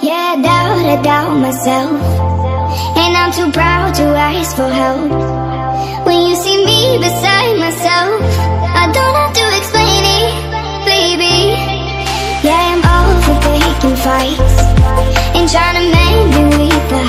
Yeah, I doubt, I doubt myself. And I'm too proud to ask for help. When you see me beside myself I don't have to explain it, baby. Yeah, I'm over taking fights And trying to mend it with the